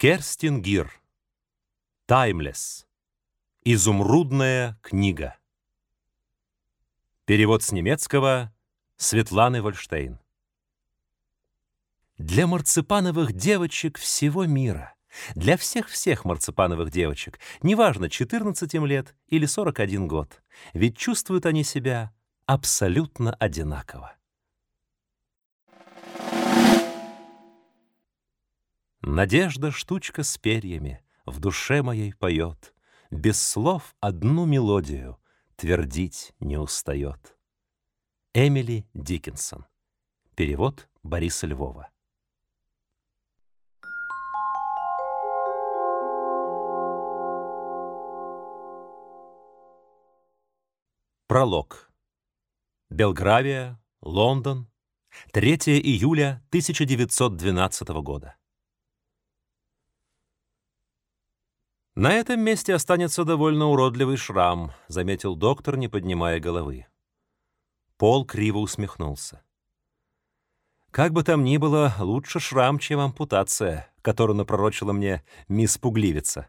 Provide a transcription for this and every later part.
Керстин Гир. Таймлесс. Изумрудная книга. Перевод с немецкого Светланы Вольштейн. Для марципановых девочек всего мира, для всех-всех марципановых девочек, неважно, 14 им лет или 41 год, ведь чувствуют они себя абсолютно одинаково. Надежда штучка с перьями в душе моей поет, Без слов одну мелодию твердить не устает. Эмили Диккенсон. Перевод Бориса Львова. Пролог. Белгравия, Лондон, 3 июля 1912 года. «На этом месте останется довольно уродливый шрам», — заметил доктор, не поднимая головы. Пол криво усмехнулся. «Как бы там ни было, лучше шрам, чем ампутация, которую напророчила мне мисс Пугливица».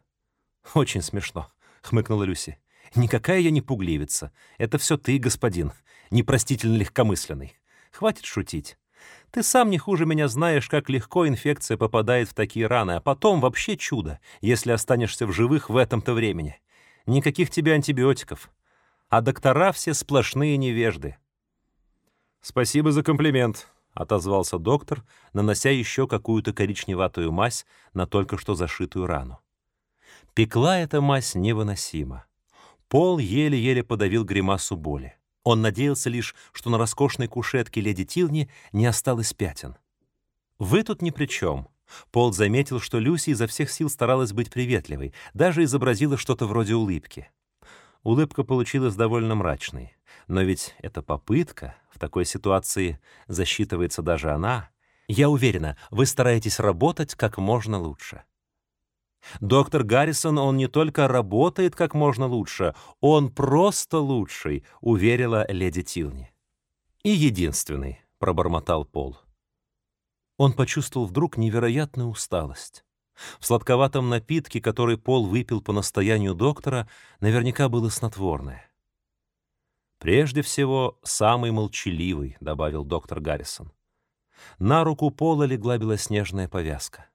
«Очень смешно», — хмыкнула Люси. «Никакая я не пугливица. Это все ты, господин, непростительно легкомысленный. Хватит шутить. Ты сам не хуже меня знаешь, как легко инфекция попадает в такие раны, а потом вообще чудо, если останешься в живых в этом-то времени. Никаких тебе антибиотиков. А доктора все сплошные невежды. «Спасибо за комплимент», — отозвался доктор, нанося еще какую-то коричневатую мазь на только что зашитую рану. Пекла эта мазь невыносимо. Пол еле-еле подавил гримасу боли. Он надеялся лишь, что на роскошной кушетке леди Тилни не осталось пятен. «Вы тут ни при чем». Пол заметил, что Люси изо всех сил старалась быть приветливой, даже изобразила что-то вроде улыбки. Улыбка получилась довольно мрачной. Но ведь это попытка, в такой ситуации засчитывается даже она. Я уверена, вы стараетесь работать как можно лучше. Доктор Гаррисон, он не только работает как можно лучше, он просто лучший, уверила леди Тилни. И единственный, пробормотал Пол. Он почувствовал вдруг невероятную усталость. В сладковатом напитке, который Пол выпил по настоянию доктора, наверняка было снотворное. «Прежде всего, самый молчаливый», — добавил доктор Гаррисон. На руку Пола легла белоснежная повязка.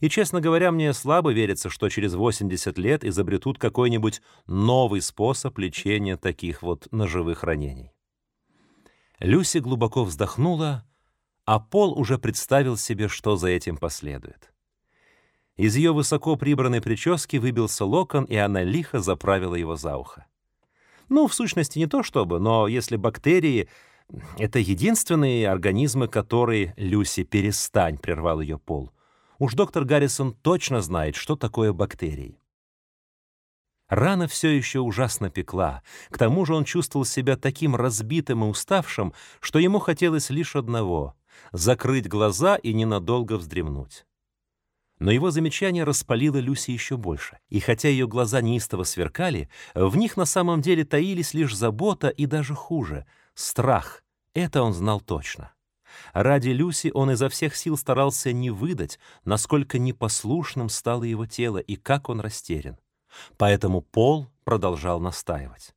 И, честно говоря, мне слабо верится, что через 80 лет изобретут какой-нибудь новый способ лечения таких вот ножевых ранений. Люси глубоко вздохнула, а Пол уже представил себе, что за этим последует. Из ее высоко прибранной прически выбился локон, и она лихо заправила его за ухо. Ну, в сущности, не то чтобы, но если бактерии — это единственные организмы, которые... Люси, перестань, — прервал ее Пол — Уж доктор Гаррисон точно знает, что такое бактерии. Рана все еще ужасно пекла. К тому же он чувствовал себя таким разбитым и уставшим, что ему хотелось лишь одного — закрыть глаза и ненадолго вздремнуть. Но его замечание распалило Люси еще больше. И хотя ее глаза неистово сверкали, в них на самом деле таились лишь забота и даже хуже — страх. Это он знал точно. Ради Люси он изо всех сил старался не выдать, насколько непослушным стало его тело и как он растерян. Поэтому Пол продолжал настаивать.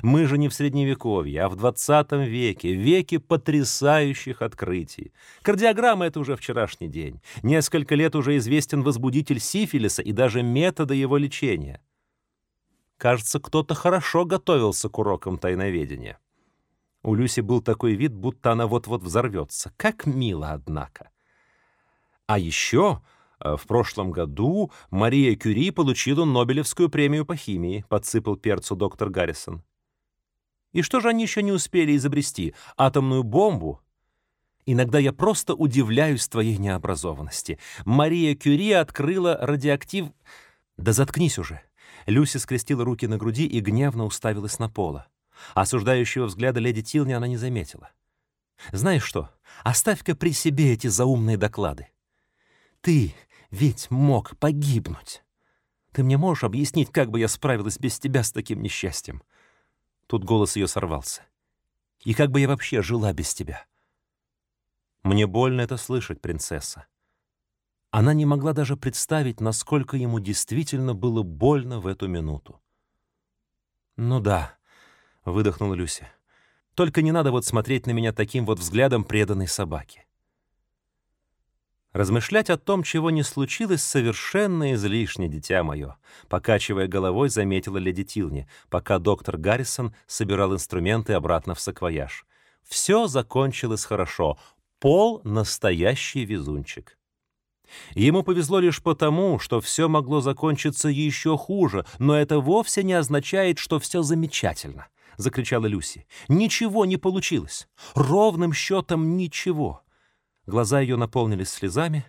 Мы же не в Средневековье, а в 20 веке, веке потрясающих открытий. Кардиограмма — это уже вчерашний день. Несколько лет уже известен возбудитель сифилиса и даже методы его лечения. Кажется, кто-то хорошо готовился к урокам тайноведения. У Люси был такой вид, будто она вот-вот взорвется. Как мило, однако. А еще э, в прошлом году Мария Кюри получила Нобелевскую премию по химии, подсыпал перцу доктор Гаррисон. И что же они еще не успели изобрести? Атомную бомбу? Иногда я просто удивляюсь твоей необразованности. Мария Кюри открыла радиоактив... Да заткнись уже. Люси скрестила руки на груди и гневно уставилась на пола. Осуждающего взгляда леди Тилни она не заметила. «Знаешь что, оставь-ка при себе эти заумные доклады. Ты ведь мог погибнуть. Ты мне можешь объяснить, как бы я справилась без тебя с таким несчастьем?» Тут голос ее сорвался. «И как бы я вообще жила без тебя?» «Мне больно это слышать, принцесса. Она не могла даже представить, насколько ему действительно было больно в эту минуту. «Ну да», — выдохнула Люся. «Только не надо вот смотреть на меня таким вот взглядом преданной собаки». Размышлять о том, чего не случилось, совершенно излишне, дитя мое, покачивая головой, заметила леди Тилни, пока доктор Гаррисон собирал инструменты обратно в саквояж. Все закончилось хорошо. Пол — настоящий везунчик. Ему повезло лишь потому, что все могло закончиться еще хуже, но это вовсе не означает, что все замечательно, — закричала Люси. Ничего не получилось. Ровным счетом ничего. Глаза ее наполнились слезами,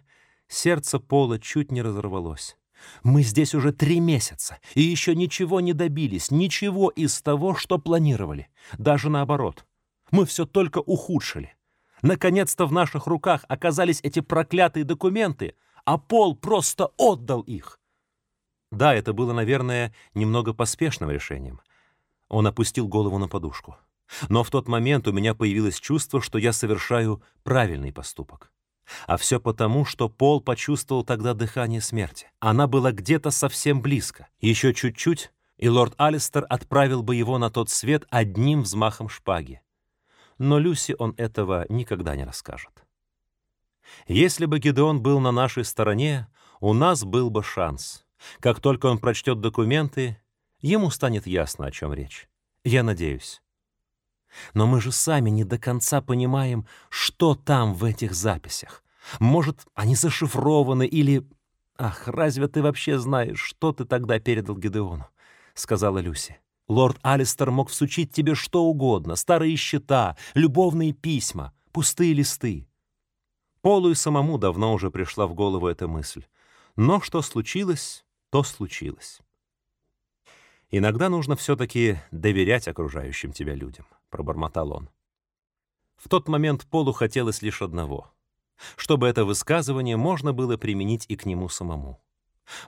сердце Пола чуть не разорвалось. Мы здесь уже три месяца, и еще ничего не добились, ничего из того, что планировали. Даже наоборот. Мы все только ухудшили. Наконец-то в наших руках оказались эти проклятые документы, а Пол просто отдал их. Да, это было, наверное, немного поспешным решением. Он опустил голову на подушку. Но в тот момент у меня появилось чувство, что я совершаю правильный поступок. А все потому, что Пол почувствовал тогда дыхание смерти. Она была где-то совсем близко. Еще чуть-чуть, и лорд Алистер отправил бы его на тот свет одним взмахом шпаги но Люси он этого никогда не расскажет. Если бы Гидеон был на нашей стороне, у нас был бы шанс. Как только он прочтет документы, ему станет ясно, о чем речь. Я надеюсь. Но мы же сами не до конца понимаем, что там в этих записях. Может, они зашифрованы или... Ах, разве ты вообще знаешь, что ты тогда передал Гидеону? — сказала Люси. Лорд Алистер мог всучить тебе что угодно, старые счета, любовные письма, пустые листы. Полу и самому давно уже пришла в голову эта мысль. Но что случилось, то случилось. «Иногда нужно все-таки доверять окружающим тебя людям», — пробормотал он. В тот момент Полу хотелось лишь одного — чтобы это высказывание можно было применить и к нему самому.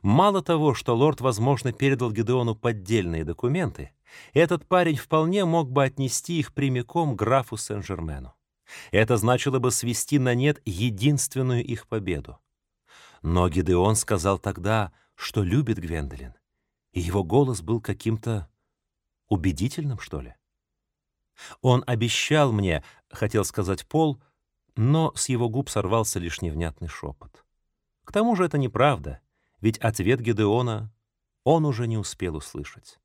Мало того, что лорд, возможно, передал Гедеону поддельные документы, этот парень вполне мог бы отнести их прямиком графу Сен-Жермену. Это значило бы свести на нет единственную их победу. Но Гедеон сказал тогда, что любит Гвендолин, и его голос был каким-то убедительным, что ли. Он обещал мне, хотел сказать Пол, но с его губ сорвался лишь невнятный шепот. К тому же это неправда — ведь ответ Гедеона он уже не успел услышать.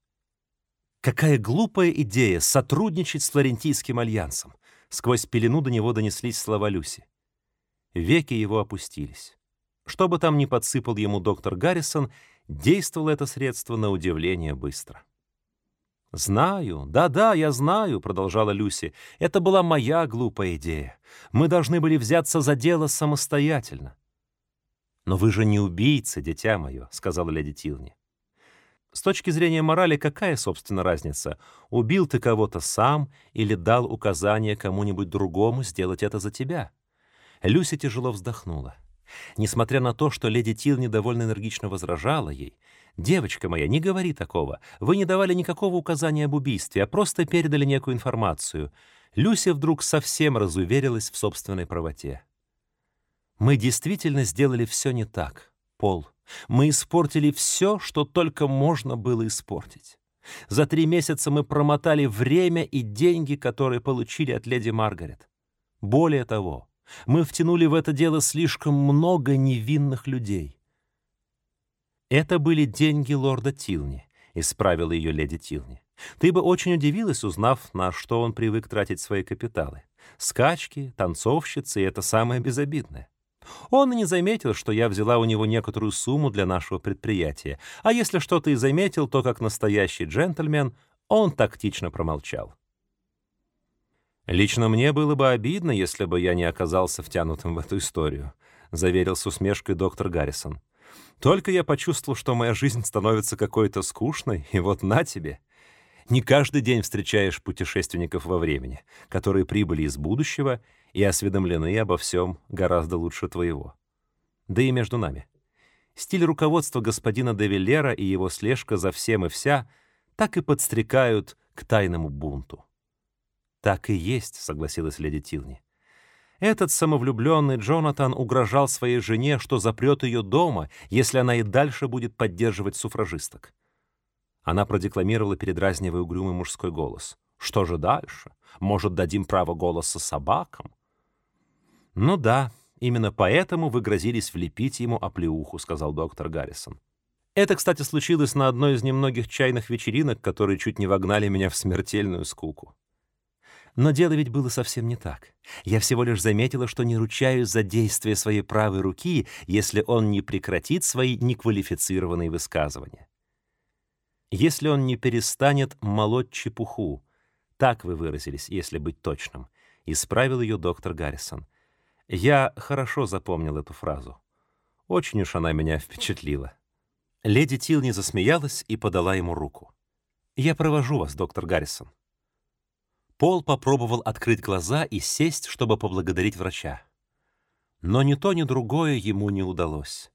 Какая глупая идея сотрудничать с Флорентийским альянсом! Сквозь пелену до него донеслись слова Люси. Веки его опустились. Что бы там ни подсыпал ему доктор Гаррисон, действовало это средство на удивление быстро. «Знаю, да-да, я знаю», — продолжала Люси. «Это была моя глупая идея. Мы должны были взяться за дело самостоятельно. «Но вы же не убийца, дитя мое», — сказала леди Тилни. С точки зрения морали, какая, собственно, разница? Убил ты кого-то сам или дал указание кому-нибудь другому сделать это за тебя? Люся тяжело вздохнула. Несмотря на то, что леди Тилни довольно энергично возражала ей, «Девочка моя, не говори такого. Вы не давали никакого указания об убийстве, а просто передали некую информацию». Люся вдруг совсем разуверилась в собственной правоте. Мы действительно сделали все не так, Пол. Мы испортили все, что только можно было испортить. За три месяца мы промотали время и деньги, которые получили от леди Маргарет. Более того, мы втянули в это дело слишком много невинных людей. Это были деньги лорда Тилни, исправила ее леди Тилни. Ты бы очень удивилась, узнав, на что он привык тратить свои капиталы. Скачки, танцовщицы — это самое безобидное. Он и не заметил, что я взяла у него некоторую сумму для нашего предприятия, а если что-то и заметил, то как настоящий джентльмен он тактично промолчал. «Лично мне было бы обидно, если бы я не оказался втянутым в эту историю», — заверил с усмешкой доктор Гаррисон. «Только я почувствовал, что моя жизнь становится какой-то скучной, и вот на тебе. Не каждый день встречаешь путешественников во времени, которые прибыли из будущего и осведомлены обо всем гораздо лучше твоего. Да и между нами. Стиль руководства господина де и его слежка за всем и вся так и подстрекают к тайному бунту. «Так и есть», — согласилась леди Тилни. Этот самовлюбленный Джонатан угрожал своей жене, что запрет ее дома, если она и дальше будет поддерживать суфражисток. Она продекламировала, передразнивая угрюмый мужской голос. «Что же дальше? Может, дадим право голоса собакам?» «Ну да, именно поэтому вы грозились влепить ему оплеуху», — сказал доктор Гаррисон. Это, кстати, случилось на одной из немногих чайных вечеринок, которые чуть не вогнали меня в смертельную скуку. Но дело ведь было совсем не так. Я всего лишь заметила, что не ручаюсь за действия своей правой руки, если он не прекратит свои неквалифицированные высказывания. Если он не перестанет молоть чепуху, так вы выразились, если быть точным, исправил ее доктор Гаррисон. Я хорошо запомнил эту фразу. Очень уж она меня впечатлила. Леди Тилни засмеялась и подала ему руку. «Я провожу вас, доктор Гаррисон». Пол попробовал открыть глаза и сесть, чтобы поблагодарить врача. Но ни то, ни другое ему не удалось.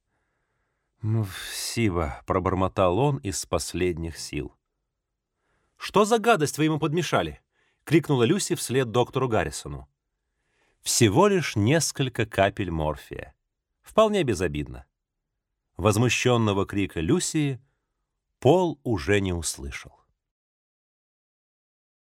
«Спасибо», — пробормотал он из последних сил. «Что за гадость вы ему подмешали?» — крикнула Люси вслед доктору Гаррисону. «Всего лишь несколько капель морфия. Вполне безобидно». Возмущенного крика Люси Пол уже не услышал.